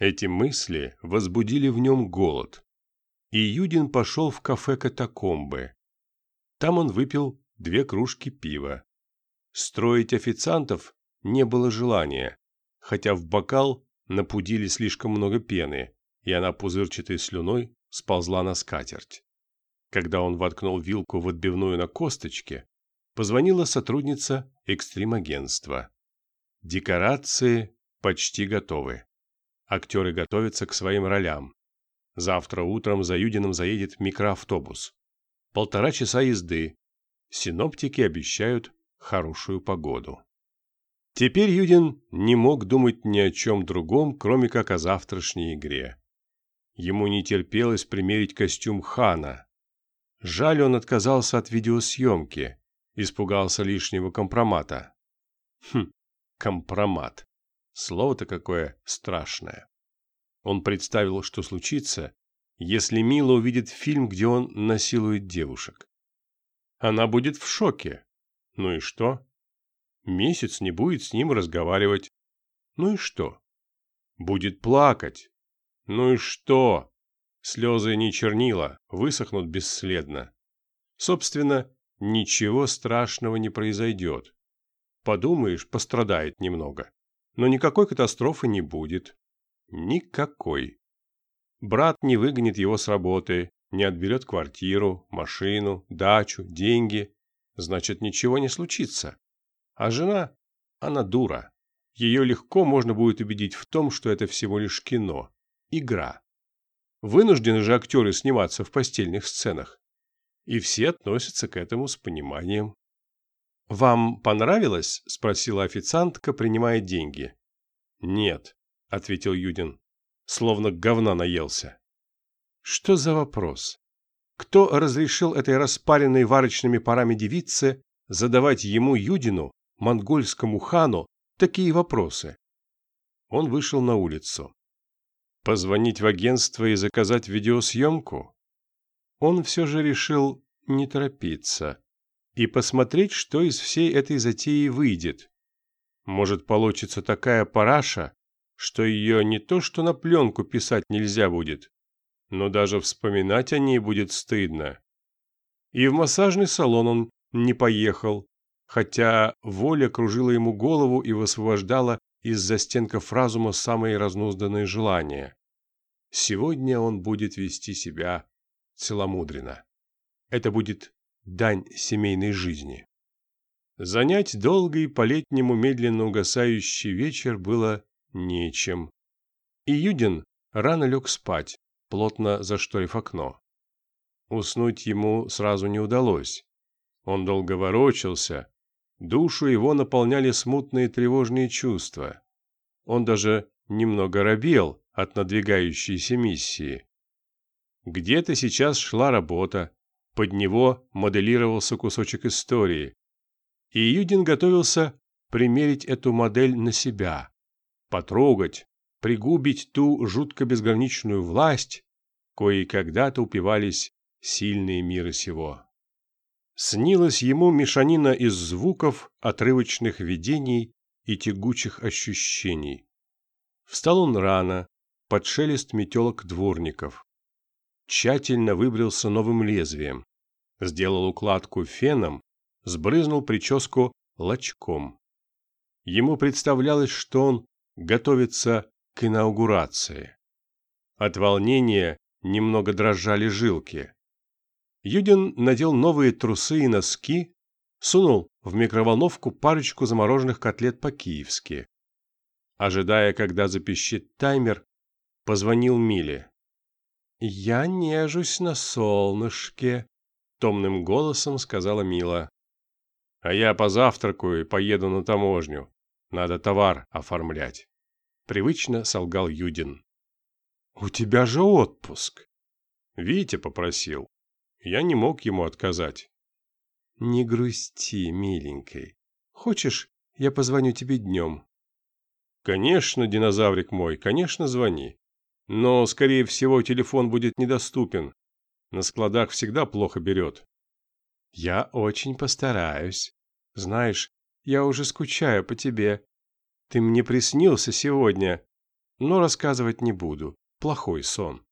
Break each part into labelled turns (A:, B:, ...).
A: Эти мысли возбудили в нем голод. И Юдин пошел в кафе «Катакомбы». Там он выпил две кружки пива. Строить официантов не было желания, хотя в бокал напудили слишком много пены, и она пузырчатой слюной сползла на скатерть. Когда он воткнул вилку в отбивную на косточке, позвонила сотрудница экстрим-агентства. Декорации почти готовы. Актеры готовятся к своим ролям. Завтра утром за Юдином заедет микроавтобус. Полтора часа езды. Синоптики обещают хорошую погоду. Теперь Юдин не мог думать ни о чем другом, кроме как о завтрашней игре. Ему не терпелось примерить костюм Хана. Жаль, он отказался от видеосъемки, испугался лишнего компромата. Хм, компромат. Слово-то какое страшное. Он представил, что случится, если Мила увидит фильм, где он насилует девушек. Она будет в шоке. Ну и что? Месяц не будет с ним разговаривать. Ну и что? Будет плакать. Ну и что? Слезы не чернила, высохнут бесследно. Собственно, ничего страшного не произойдет. Подумаешь, пострадает немного но никакой катастрофы не будет. Никакой. Брат не выгонит его с работы, не отберет квартиру, машину, дачу, деньги. Значит, ничего не случится. А жена, она дура. Ее легко можно будет убедить в том, что это всего лишь кино, игра. Вынуждены же актеры сниматься в постельных сценах. И все относятся к этому с пониманием. «Вам понравилось?» – спросила официантка, принимая деньги. «Нет», – ответил Юдин, словно говна наелся. «Что за вопрос? Кто разрешил этой распаренной варочными парами девице задавать ему, Юдину, монгольскому хану, такие вопросы?» Он вышел на улицу. Позвонить в агентство и заказать видеосъемку? Он все же решил не торопиться и посмотреть, что из всей этой затеи выйдет. Может, получится такая параша, что ее не то что на пленку писать нельзя будет, но даже вспоминать о ней будет стыдно. И в массажный салон он не поехал, хотя воля кружила ему голову и высвобождала из застенков разума самые разнузданные желания. Сегодня он будет вести себя целомудренно. Это будет дань семейной жизни. Занять долгий по-летнему медленно угасающий вечер было нечем. И Юдин рано лег спать, плотно зашторив окно. Уснуть ему сразу не удалось. Он долго ворочался, душу его наполняли смутные тревожные чувства. Он даже немного робел от надвигающейся миссии. Где-то сейчас шла работа, под него моделировался кусочек истории. И Юдин готовился примерить эту модель на себя, потрогать, пригубить ту жутко безграничную власть, коей когда-то упивались сильные мира сего. Снилась ему мешанина из звуков, отрывочных видений и тягучих ощущений. Встал он рано, под шелест метелок дворников тщательно выбрился новым лезвием, сделал укладку феном, сбрызнул прическу лачком. Ему представлялось, что он готовится к инаугурации. От волнения немного дрожали жилки. Юдин надел новые трусы и носки, сунул в микроволновку парочку замороженных котлет по-киевски. Ожидая, когда запищит таймер, позвонил Миле. «Я нежусь на солнышке», — томным голосом сказала Мила. «А я позавтракаю и поеду на таможню. Надо товар оформлять», — привычно солгал Юдин. «У тебя же отпуск». Витя попросил. Я не мог ему отказать. «Не грусти, миленькой. Хочешь, я позвоню тебе днем?» «Конечно, динозаврик мой, конечно, звони. Но, скорее всего, телефон будет недоступен. На складах всегда плохо берет. Я очень постараюсь. Знаешь, я уже скучаю по тебе. Ты мне приснился сегодня. но рассказывать не буду. Плохой сон.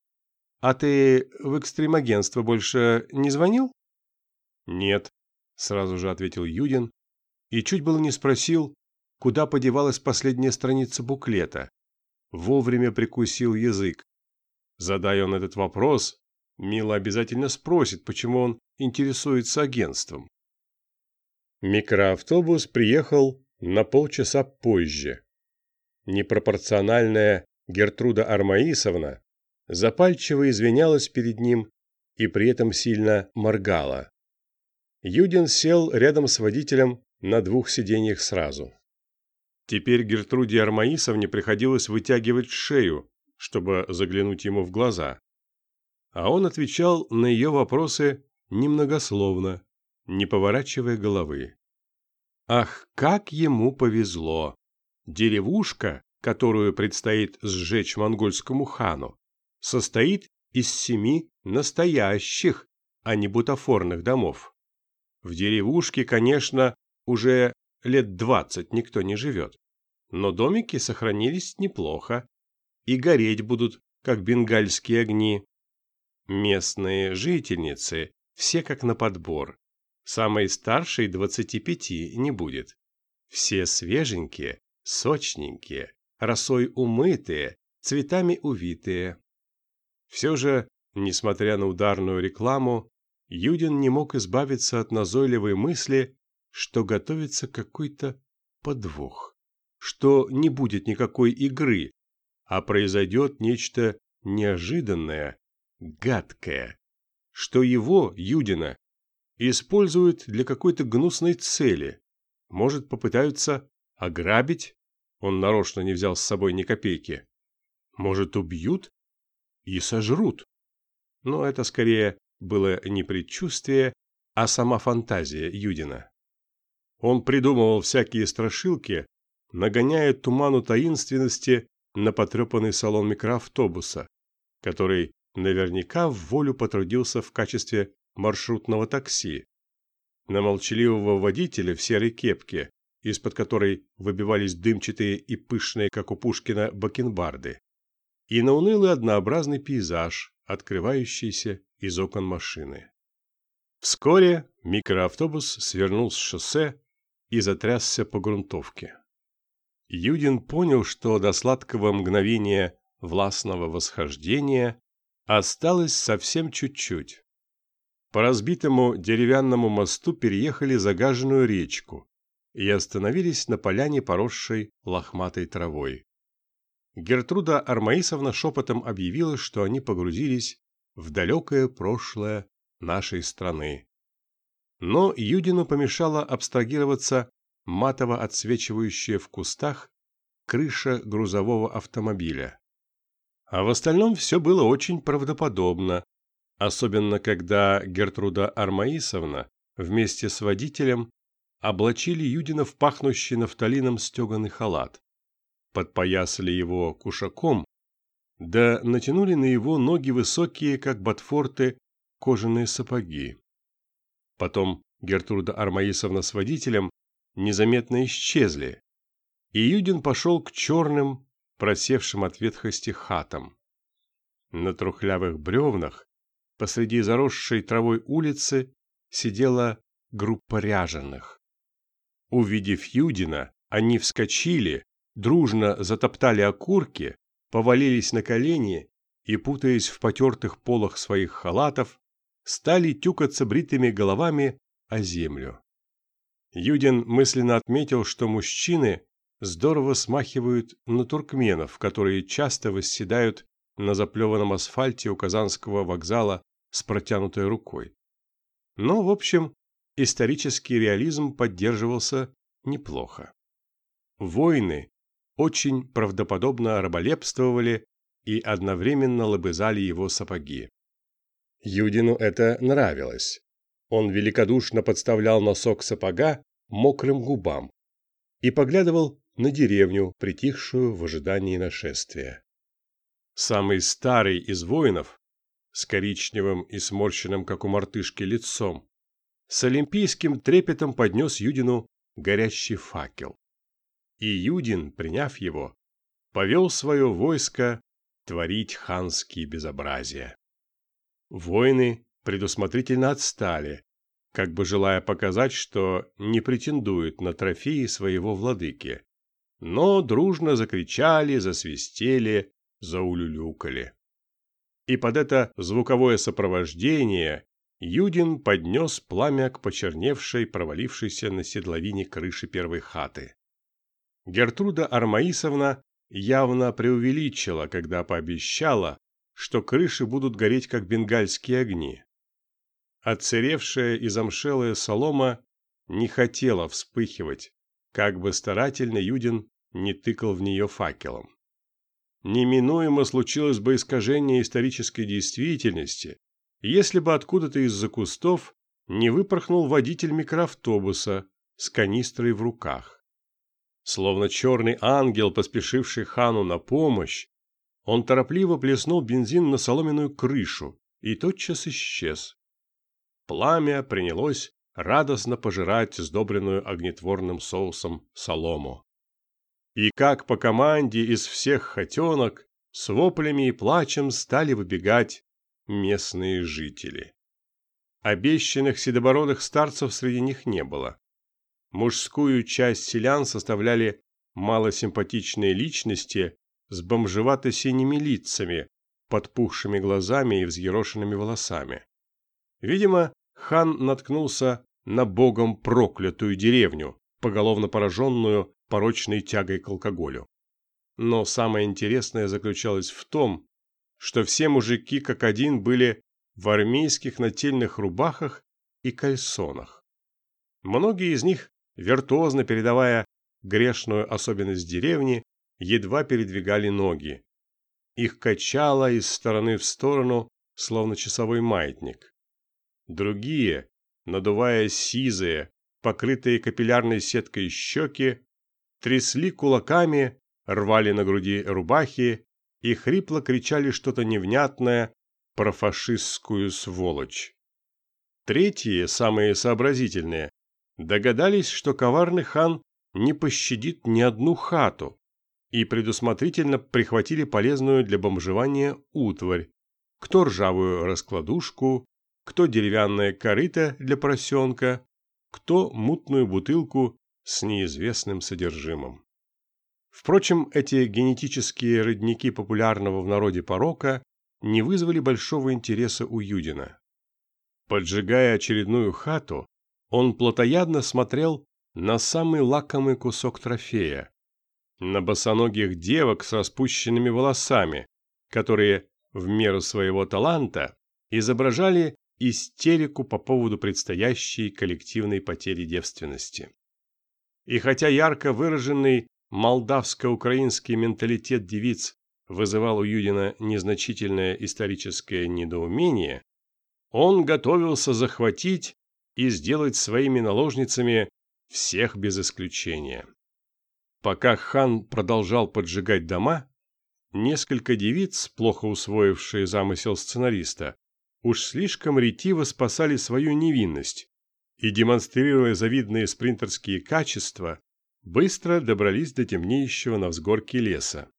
A: А ты в экстремагентство больше не звонил? Нет, сразу же ответил Юдин и чуть было не спросил, куда подевалась последняя страница буклета. Вовремя прикусил язык. Задай он этот вопрос, Мила обязательно спросит, почему он интересуется агентством. Микроавтобус приехал на полчаса позже. Непропорциональная Гертруда Армаисовна запальчиво извинялась перед ним и при этом сильно моргала. Юдин сел рядом с водителем на двух сиденьях сразу. Теперь Гертруде Армаисовне приходилось вытягивать шею, чтобы заглянуть ему в глаза. А он отвечал на ее вопросы немногословно, не поворачивая головы. Ах, как ему повезло! Деревушка, которую предстоит сжечь монгольскому хану, состоит из семи настоящих, а не бутафорных домов. В деревушке, конечно, уже лет двадцать никто не живет, но домики сохранились неплохо и гореть будут, как бенгальские огни. Местные жительницы все как на подбор. Самой старшей двадцати пяти не будет. Все свеженькие, сочненькие, росой умытые, цветами увитые. Все же, несмотря на ударную рекламу, Юдин не мог избавиться от назойливой мысли, что готовится какой-то подвох, что не будет никакой игры, а произойдет нечто неожиданное, гадкое, что его, Юдина, используют для какой-то гнусной цели, может попытаются ограбить, он нарочно не взял с собой ни копейки, может убьют и сожрут. Но это скорее было не предчувствие, а сама фантазия Юдина. Он придумывал всякие страшилки, нагоняя туману таинственности на потрепанный салон микроавтобуса, который наверняка в волю потрудился в качестве маршрутного такси. На молчаливого водителя в серой кепке, из-под которой выбивались дымчатые и пышные, как у Пушкина, бакенбарды. И на унылый однообразный пейзаж, открывающийся из окон машины. Вскоре микроавтобус свернул с шоссе и затрясся по грунтовке. Юдин понял, что до сладкого мгновения властного восхождения осталось совсем чуть-чуть. По разбитому деревянному мосту переехали загаженную речку и остановились на поляне, поросшей лохматой травой. Гертруда Армаисовна шепотом объявила, что они погрузились в далекое прошлое нашей страны. Но Юдину помешало абстрагироваться матово отсвечивающая в кустах крыша грузового автомобиля. А в остальном все было очень правдоподобно, особенно когда Гертруда Армаисовна вместе с водителем облачили Юдина в пахнущий нафталином стеганый халат, подпоясали его кушаком, да натянули на его ноги высокие, как ботфорты, кожаные сапоги. Потом Гертруда Армаисовна с водителем незаметно исчезли, и Юдин пошел к черным, просевшим от ветхости хатам. На трухлявых бревнах посреди заросшей травой улицы сидела группа ряженых. Увидев Юдина, они вскочили, дружно затоптали окурки, повалились на колени и, путаясь в потертых полах своих халатов, стали тюкаться бритыми головами о землю. Юдин мысленно отметил, что мужчины здорово смахивают на туркменов, которые часто восседают на заплеванном асфальте у Казанского вокзала с протянутой рукой. Но, в общем, исторический реализм поддерживался неплохо. Воины очень правдоподобно раболепствовали и одновременно лобызали его сапоги. Юдину это нравилось. Он великодушно подставлял носок сапога мокрым губам и поглядывал на деревню, притихшую в ожидании нашествия. Самый старый из воинов, с коричневым и сморщенным, как у мартышки, лицом, с олимпийским трепетом поднес Юдину горящий факел. И Юдин, приняв его, повел свое войско творить ханские безобразия. Воины предусмотрительно отстали, как бы желая показать, что не претендуют на трофеи своего владыки, но дружно закричали, засвистели, заулюлюкали. И под это звуковое сопровождение Юдин поднес пламя к почерневшей, провалившейся на седловине крыши первой хаты. Гертруда Армаисовна явно преувеличила, когда пообещала, что крыши будут гореть, как бенгальские огни. Отсыревшая и замшелая солома не хотела вспыхивать, как бы старательно Юдин не тыкал в нее факелом. Неминуемо случилось бы искажение исторической действительности, если бы откуда-то из-за кустов не выпорхнул водитель микроавтобуса с канистрой в руках. Словно черный ангел, поспешивший хану на помощь, он торопливо плеснул бензин на соломенную крышу и тотчас исчез. Пламя принялось радостно пожирать сдобренную огнетворным соусом солому. И как по команде из всех хотенок с воплями и плачем стали выбегать местные жители. Обещанных седобородых старцев среди них не было. Мужскую часть селян составляли малосимпатичные личности с бомжевато-синими лицами, подпухшими глазами и взъерошенными волосами. Видимо, хан наткнулся на богом проклятую деревню, поголовно пораженную порочной тягой к алкоголю. Но самое интересное заключалось в том, что все мужики как один были в армейских нательных рубахах и кальсонах. Многие из них, виртуозно передавая грешную особенность деревни, едва передвигали ноги. Их качало из стороны в сторону, словно часовой маятник. Другие, надувая сизые, покрытые капиллярной сеткой щеки, трясли кулаками, рвали на груди рубахи и хрипло кричали что-то невнятное про фашистскую сволочь. Третьи, самые сообразительные, догадались, что коварный хан не пощадит ни одну хату, и предусмотрительно прихватили полезную для бомжевания утварь, кто ржавую раскладушку, кто деревянное корыто для поросенка, кто мутную бутылку с неизвестным содержимым. Впрочем, эти генетические родники популярного в народе порока не вызвали большого интереса у Юдина. Поджигая очередную хату, он плотоядно смотрел на самый лакомый кусок трофея, на босоногих девок с распущенными волосами, которые, в меру своего таланта, изображали истерику по поводу предстоящей коллективной потери девственности. И хотя ярко выраженный молдавско-украинский менталитет девиц вызывал у Юдина незначительное историческое недоумение, он готовился захватить и сделать своими наложницами всех без исключения. Пока хан продолжал поджигать дома, несколько девиц, плохо усвоившие замысел сценариста, уж слишком ретиво спасали свою невинность и, демонстрируя завидные спринтерские качества, быстро добрались до темнеющего на взгорке леса.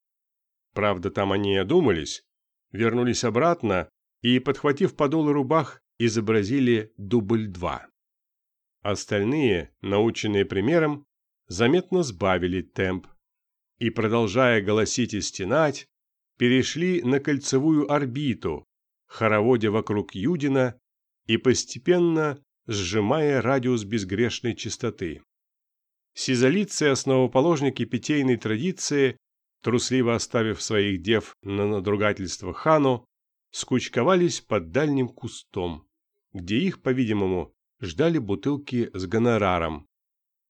A: Правда, там они одумались, вернулись обратно и, подхватив подолы рубах, изобразили дубль два. Остальные, наученные примером, заметно сбавили темп и, продолжая голосить и стенать, перешли на кольцевую орбиту, хороводя вокруг Юдина и постепенно сжимая радиус безгрешной чистоты. Сизолицы, основоположники питейной традиции, трусливо оставив своих дев на надругательство хану, скучковались под дальним кустом, где их, по-видимому, ждали бутылки с гонораром,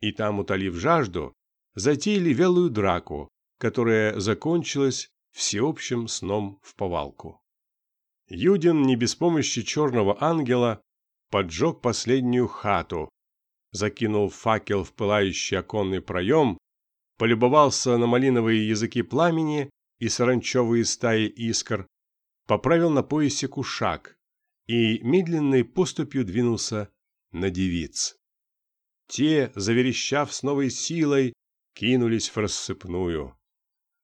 A: и там, утолив жажду, затеяли велую драку, которая закончилась всеобщим сном в повалку. Юдин не без помощи черного ангела поджег последнюю хату, закинул факел в пылающий оконный проем, полюбовался на малиновые языки пламени и саранчевые стаи искр, поправил на поясе кушак и медленной поступью двинулся на девиц. Те, заверещав с новой силой, кинулись в рассыпную.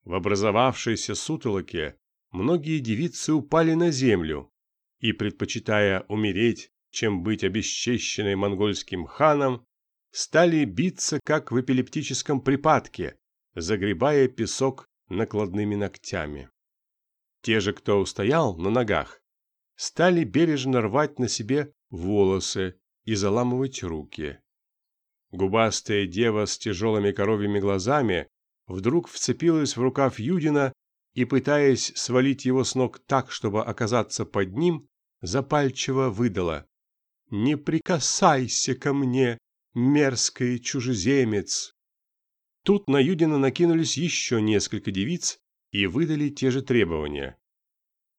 A: В образовавшейся сутолоке многие девицы упали на землю и, предпочитая умереть, чем быть обесчещенной монгольским ханом, стали биться, как в эпилептическом припадке, загребая песок накладными ногтями. Те же, кто устоял на ногах, стали бережно рвать на себе волосы и заламывать руки. Губастая дева с тяжелыми коровьими глазами вдруг вцепилась в рукав Юдина и, пытаясь свалить его с ног так, чтобы оказаться под ним, запальчиво выдала «Не прикасайся ко мне, мерзкий чужеземец!» Тут на Юдина накинулись еще несколько девиц и выдали те же требования.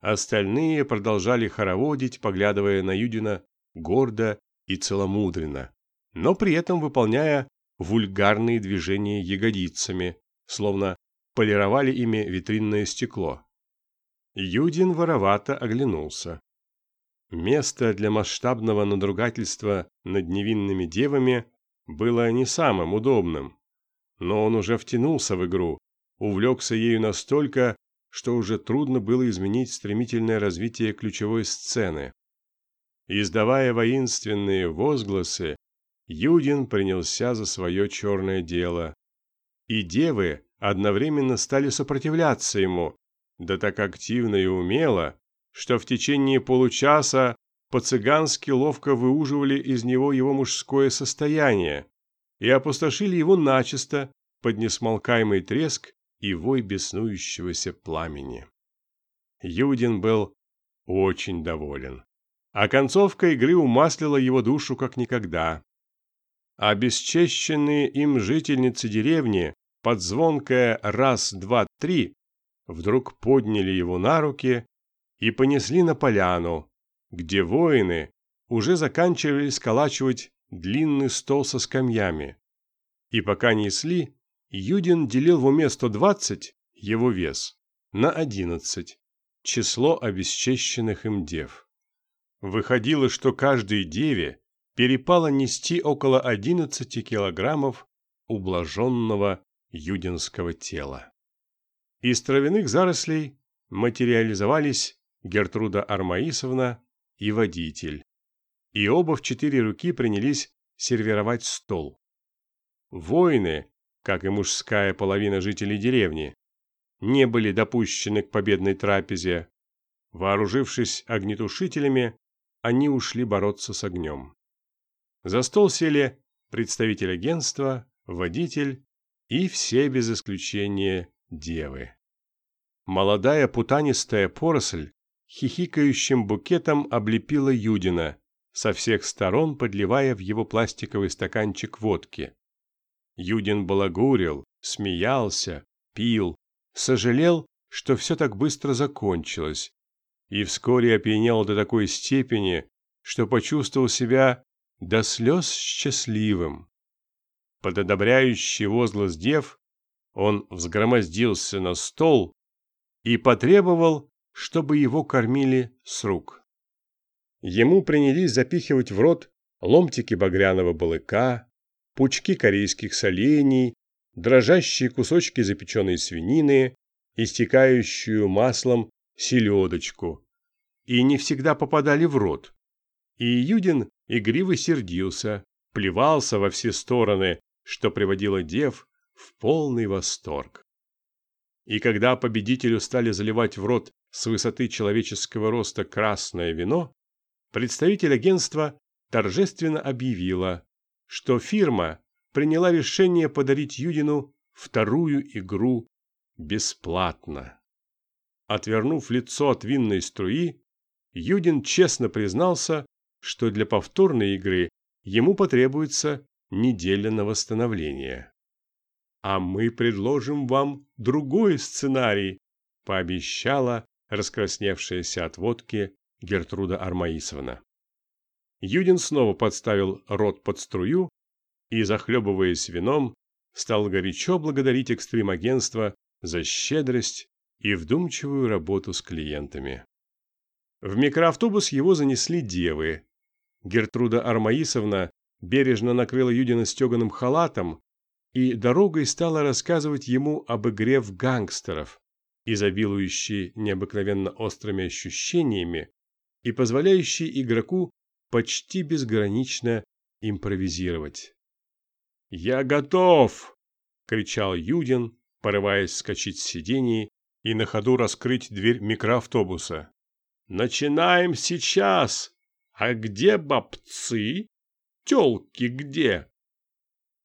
A: Остальные продолжали хороводить, поглядывая на Юдина гордо и целомудренно, но при этом выполняя вульгарные движения ягодицами, словно полировали ими витринное стекло. Юдин воровато оглянулся. Место для масштабного надругательства над невинными девами было не самым удобным, но он уже втянулся в игру, увлекся ею настолько, что уже трудно было изменить стремительное развитие ключевой сцены. Издавая воинственные возгласы, Юдин принялся за свое черное дело. И девы одновременно стали сопротивляться ему, да так активно и умело, что в течение получаса по-цыгански ловко выуживали из него его мужское состояние и опустошили его начисто под несмолкаемый треск и вой беснующегося пламени. Юдин был очень доволен, а концовка игры умаслила его душу как никогда. Обесчещенные им жительницы деревни под звонкое «раз, два, три» вдруг подняли его на руки и понесли на поляну, где воины уже заканчивали сколачивать длинный стол со скамьями. И пока несли, Юдин делил в уме 120, его вес, на 11, число обесчещенных им дев. Выходило, что каждой деве перепало нести около 11 килограммов ублаженного юдинского тела. Из травяных зарослей материализовались Гертруда Армаисовна и водитель. И оба в четыре руки принялись сервировать стол. Воины, как и мужская половина жителей деревни, не были допущены к победной трапезе. Вооружившись огнетушителями, они ушли бороться с огнем. За стол сели представитель агентства, водитель и все без исключения девы. Молодая путанистая поросль хихикающим букетом облепила Юдина, со всех сторон подливая в его пластиковый стаканчик водки. Юдин балагурил, смеялся, пил, сожалел, что все так быстро закончилось, и вскоре опьянел до такой степени, что почувствовал себя до слез счастливым. Под одобряющий возглас дев он взгромоздился на стол и потребовал чтобы его кормили с рук. Ему принялись запихивать в рот ломтики багряного балыка, пучки корейских солений, дрожащие кусочки запеченной свинины, истекающую маслом селедочку. И не всегда попадали в рот. И Юдин игриво сердился, плевался во все стороны, что приводило дев в полный восторг. И когда победителю стали заливать в рот с высоты человеческого роста красное вино, представитель агентства торжественно объявила, что фирма приняла решение подарить Юдину вторую игру бесплатно. Отвернув лицо от винной струи, Юдин честно признался, что для повторной игры ему потребуется неделя на восстановление. «А мы предложим вам другой сценарий», – пообещала раскрасневшаяся от водки Гертруда Армаисовна. Юдин снова подставил рот под струю и, захлебываясь вином, стал горячо благодарить экстрим-агентство за щедрость и вдумчивую работу с клиентами. В микроавтобус его занесли девы. Гертруда Армаисовна бережно накрыла Юдина стеганым халатом и дорогой стала рассказывать ему об игре в гангстеров, изобилующей необыкновенно острыми ощущениями и позволяющей игроку почти безгранично импровизировать. «Я готов!» – кричал Юдин, порываясь скачать с сидений и на ходу раскрыть дверь микроавтобуса. «Начинаем сейчас! А где бабцы? Тёлки где?»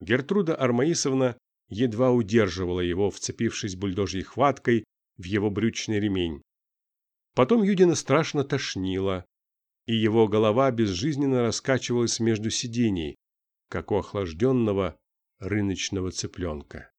A: Гертруда Армаисовна едва удерживала его, вцепившись бульдожьей хваткой в его брючный ремень. Потом Юдина страшно тошнило, и его голова безжизненно раскачивалась между сидений, как у охлажденного рыночного цыпленка.